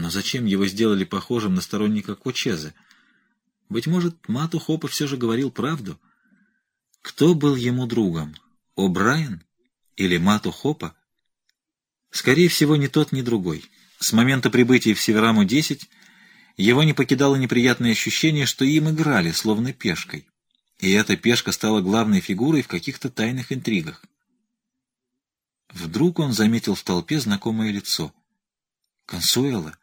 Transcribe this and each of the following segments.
Но зачем его сделали похожим на сторонника Кочезе? Быть может, Мату Хопа все же говорил правду? Кто был ему другом? О'Брайен или Мату Хопа? Скорее всего, ни тот, ни другой. С момента прибытия в Севераму-10 его не покидало неприятное ощущение, что им играли, словно пешкой. И эта пешка стала главной фигурой в каких-то тайных интригах. Вдруг он заметил в толпе знакомое лицо. Консуэла.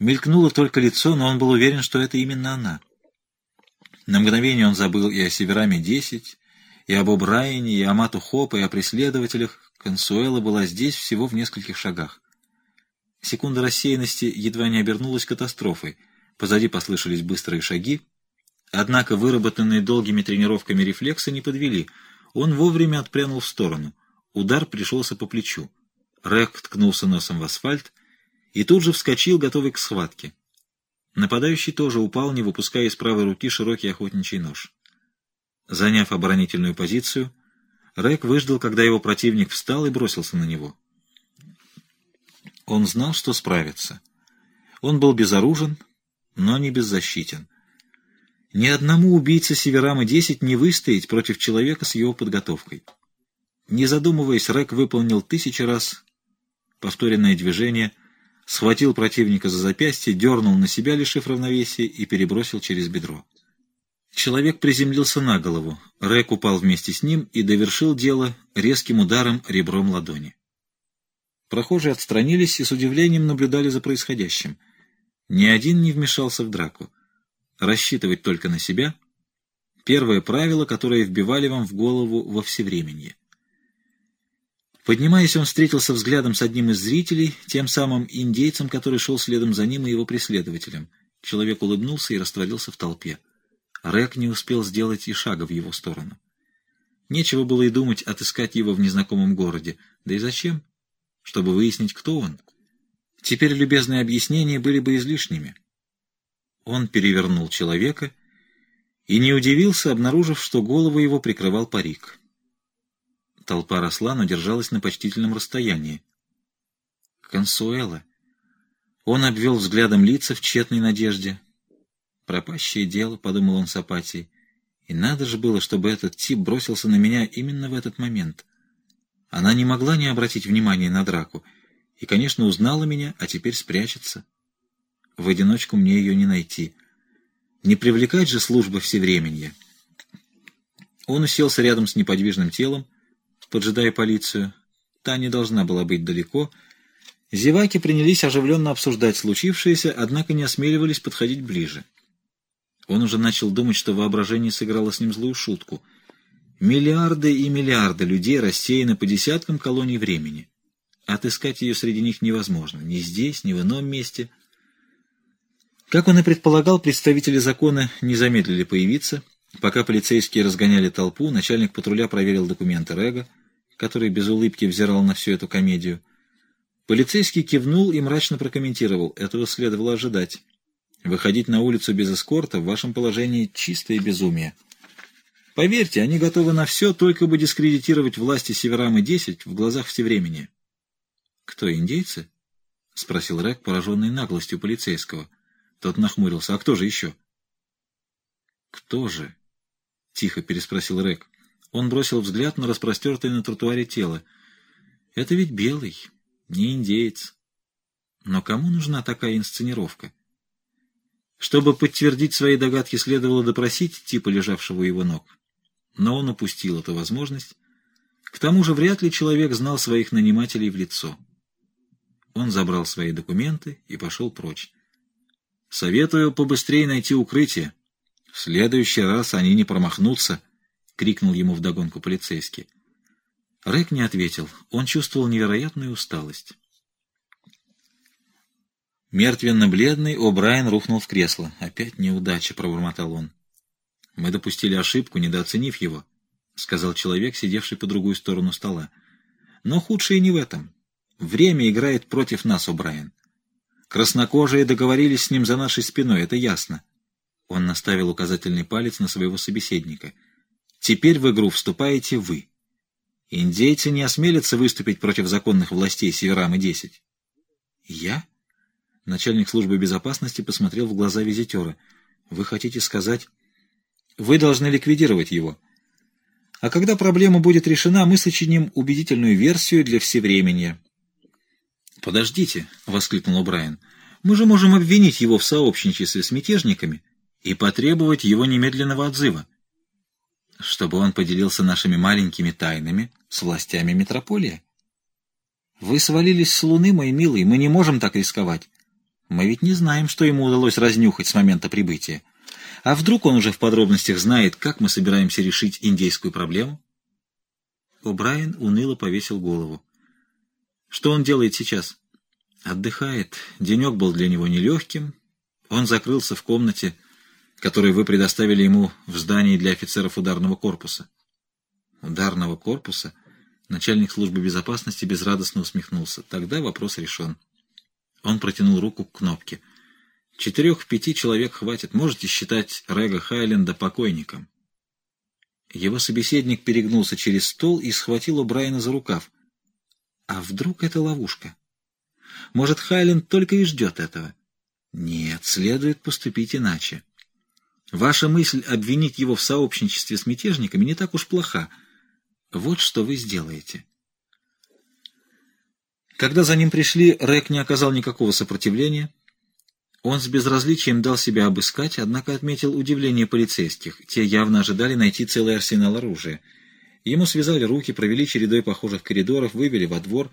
Мелькнуло только лицо, но он был уверен, что это именно она. На мгновение он забыл и о Севераме-10, и об О'Брайене, и о Мату Хопа, и о преследователях. Консуэла была здесь всего в нескольких шагах. Секунда рассеянности едва не обернулась катастрофой. Позади послышались быстрые шаги. Однако выработанные долгими тренировками рефлексы не подвели. Он вовремя отпрянул в сторону. Удар пришелся по плечу. Рэк ткнулся носом в асфальт и тут же вскочил, готовый к схватке. Нападающий тоже упал, не выпуская из правой руки широкий охотничий нож. Заняв оборонительную позицию, Рэк выждал, когда его противник встал и бросился на него. Он знал, что справится. Он был безоружен, но не беззащитен. Ни одному убийце Северама-10 не выстоять против человека с его подготовкой. Не задумываясь, Рэк выполнил тысячи раз повторенное движение, схватил противника за запястье, дернул на себя, лишив равновесия, и перебросил через бедро. Человек приземлился на голову. Рэк упал вместе с ним и довершил дело резким ударом ребром ладони. Прохожие отстранились и с удивлением наблюдали за происходящим. Ни один не вмешался в драку. Рассчитывать только на себя — первое правило, которое вбивали вам в голову во всевременье. Поднимаясь, он встретился взглядом с одним из зрителей, тем самым индейцем, который шел следом за ним и его преследователем. Человек улыбнулся и растворился в толпе. Рэк не успел сделать и шага в его сторону. Нечего было и думать отыскать его в незнакомом городе. Да и зачем? чтобы выяснить, кто он. Теперь любезные объяснения были бы излишними. Он перевернул человека и не удивился, обнаружив, что голову его прикрывал парик. Толпа росла, но держалась на почтительном расстоянии. Консуэла. Он обвел взглядом лица в тщетной надежде. «Пропащее дело», — подумал он с апатией. «И надо же было, чтобы этот тип бросился на меня именно в этот момент». Она не могла не обратить внимания на драку и, конечно, узнала меня, а теперь спрячется. В одиночку мне ее не найти. Не привлекать же службы всевременья. Он уселся рядом с неподвижным телом, поджидая полицию. Та не должна была быть далеко. Зеваки принялись оживленно обсуждать случившееся, однако не осмеливались подходить ближе. Он уже начал думать, что воображение сыграло с ним злую шутку — Миллиарды и миллиарды людей рассеяны по десяткам колоний времени. Отыскать ее среди них невозможно, ни здесь, ни в ином месте. Как он и предполагал, представители закона не замедлили появиться. Пока полицейские разгоняли толпу, начальник патруля проверил документы Рега, который без улыбки взирал на всю эту комедию. Полицейский кивнул и мрачно прокомментировал. Этого следовало ожидать. Выходить на улицу без эскорта в вашем положении чистое безумие. Поверьте, они готовы на все, только бы дискредитировать власти Северамы-10 в глазах всевремени. — Кто, индейцы? — спросил Рек, пораженный наглостью полицейского. Тот нахмурился. — А кто же еще? — Кто же? — тихо переспросил Рек. Он бросил взгляд на распростертое на тротуаре тело. — Это ведь белый, не индеец. Но кому нужна такая инсценировка? Чтобы подтвердить свои догадки, следовало допросить типа лежавшего у его ног но он упустил эту возможность. К тому же вряд ли человек знал своих нанимателей в лицо. Он забрал свои документы и пошел прочь. «Советую побыстрее найти укрытие. В следующий раз они не промахнутся», — крикнул ему вдогонку полицейский. Рэк не ответил. Он чувствовал невероятную усталость. Мертвенно-бледный О'Брайен рухнул в кресло. «Опять неудача», — пробормотал он. Мы допустили ошибку, недооценив его, — сказал человек, сидевший по другую сторону стола. Но худшее не в этом. Время играет против нас, О'Брайен. Краснокожие договорились с ним за нашей спиной, это ясно. Он наставил указательный палец на своего собеседника. Теперь в игру вступаете вы. Индейцы не осмелятся выступить против законных властей Северамы-10. Я? Начальник службы безопасности посмотрел в глаза визитера. «Вы хотите сказать...» «Вы должны ликвидировать его. А когда проблема будет решена, мы сочиним убедительную версию для всевременья». «Подождите», — воскликнул Брайан. «Мы же можем обвинить его в сообщничестве с мятежниками и потребовать его немедленного отзыва, чтобы он поделился нашими маленькими тайнами с властями метрополии. Вы свалились с луны, мой милый, мы не можем так рисковать. Мы ведь не знаем, что ему удалось разнюхать с момента прибытия. А вдруг он уже в подробностях знает, как мы собираемся решить индейскую проблему? О'Брайен уныло повесил голову. Что он делает сейчас? Отдыхает. Денек был для него нелегким. Он закрылся в комнате, которую вы предоставили ему в здании для офицеров ударного корпуса. Ударного корпуса? Начальник службы безопасности безрадостно усмехнулся. Тогда вопрос решен. Он протянул руку к кнопке. Четырех-пяти человек хватит. Можете считать Рега Хайленда покойником. Его собеседник перегнулся через стол и схватил у Брайана за рукав. А вдруг это ловушка? Может, Хайленд только и ждет этого? Нет, следует поступить иначе. Ваша мысль обвинить его в сообщничестве с мятежниками не так уж плоха — вот что вы сделаете. Когда за ним пришли, Рэк не оказал никакого сопротивления. Он с безразличием дал себя обыскать, однако отметил удивление полицейских. Те явно ожидали найти целый арсенал оружия. Ему связали руки, провели чередой похожих коридоров, вывели во двор.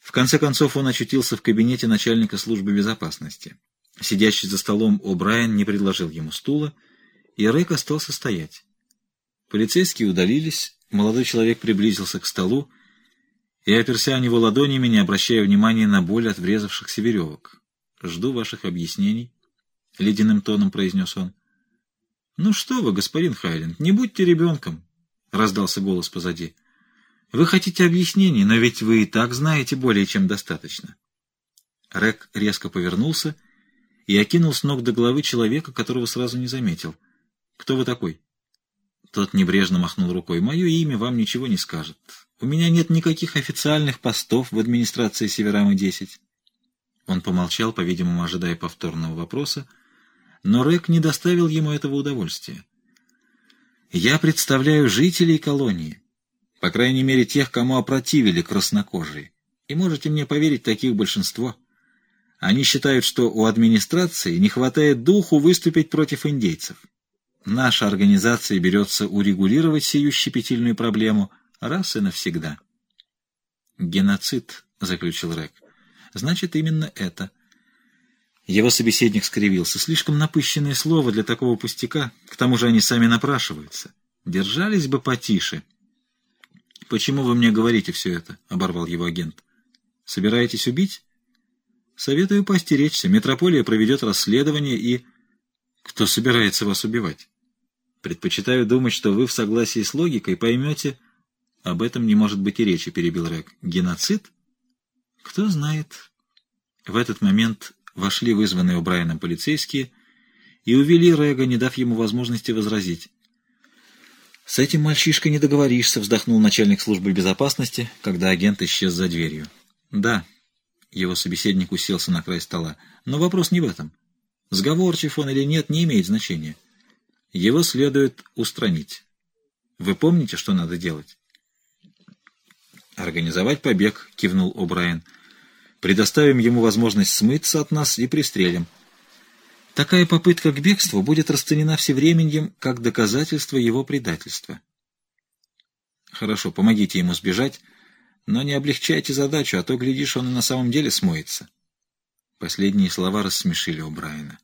В конце концов он очутился в кабинете начальника службы безопасности. Сидящий за столом О'Брайен не предложил ему стула, и Рэк остался стоять. Полицейские удалились, Молодой человек приблизился к столу и оперся о него ладонями, не обращая внимания на боль от врезавшихся веревок. «Жду ваших объяснений», — ледяным тоном произнес он. «Ну что вы, господин Хайленд, не будьте ребенком», — раздался голос позади. «Вы хотите объяснений, но ведь вы и так знаете более чем достаточно». Рек резко повернулся и окинул с ног до головы человека, которого сразу не заметил. «Кто вы такой?» Тот небрежно махнул рукой. «Мое имя вам ничего не скажет. У меня нет никаких официальных постов в администрации Северамы-10». Он помолчал, по-видимому, ожидая повторного вопроса, но Рэк не доставил ему этого удовольствия. «Я представляю жителей колонии, по крайней мере тех, кому опротивили краснокожие, и можете мне поверить, таких большинство. Они считают, что у администрации не хватает духу выступить против индейцев». Наша организация берется урегулировать сию щепетильную проблему раз и навсегда. «Геноцид», — заключил Рек. «Значит, именно это». Его собеседник скривился. Слишком напыщенное слово для такого пустяка. К тому же они сами напрашиваются. Держались бы потише. «Почему вы мне говорите все это?» — оборвал его агент. «Собираетесь убить?» «Советую постеречься. Метрополия проведет расследование и...» Кто собирается вас убивать? Предпочитаю думать, что вы в согласии с логикой поймете... Об этом не может быть и речи, перебил Рэг. Геноцид? Кто знает. В этот момент вошли вызванные у Брайана полицейские и увели Рэга, не дав ему возможности возразить. «С этим мальчишкой не договоришься», — вздохнул начальник службы безопасности, когда агент исчез за дверью. «Да», — его собеседник уселся на край стола, — «но вопрос не в этом. Сговорчив он или нет, не имеет значения. Его следует устранить. Вы помните, что надо делать? «Организовать побег», — кивнул О'Брайен. «Предоставим ему возможность смыться от нас и пристрелим. Такая попытка к бегству будет расценена всевременьем как доказательство его предательства». «Хорошо, помогите ему сбежать, но не облегчайте задачу, а то, глядишь, он и на самом деле смоется». Последние слова рассмешили у Брайана.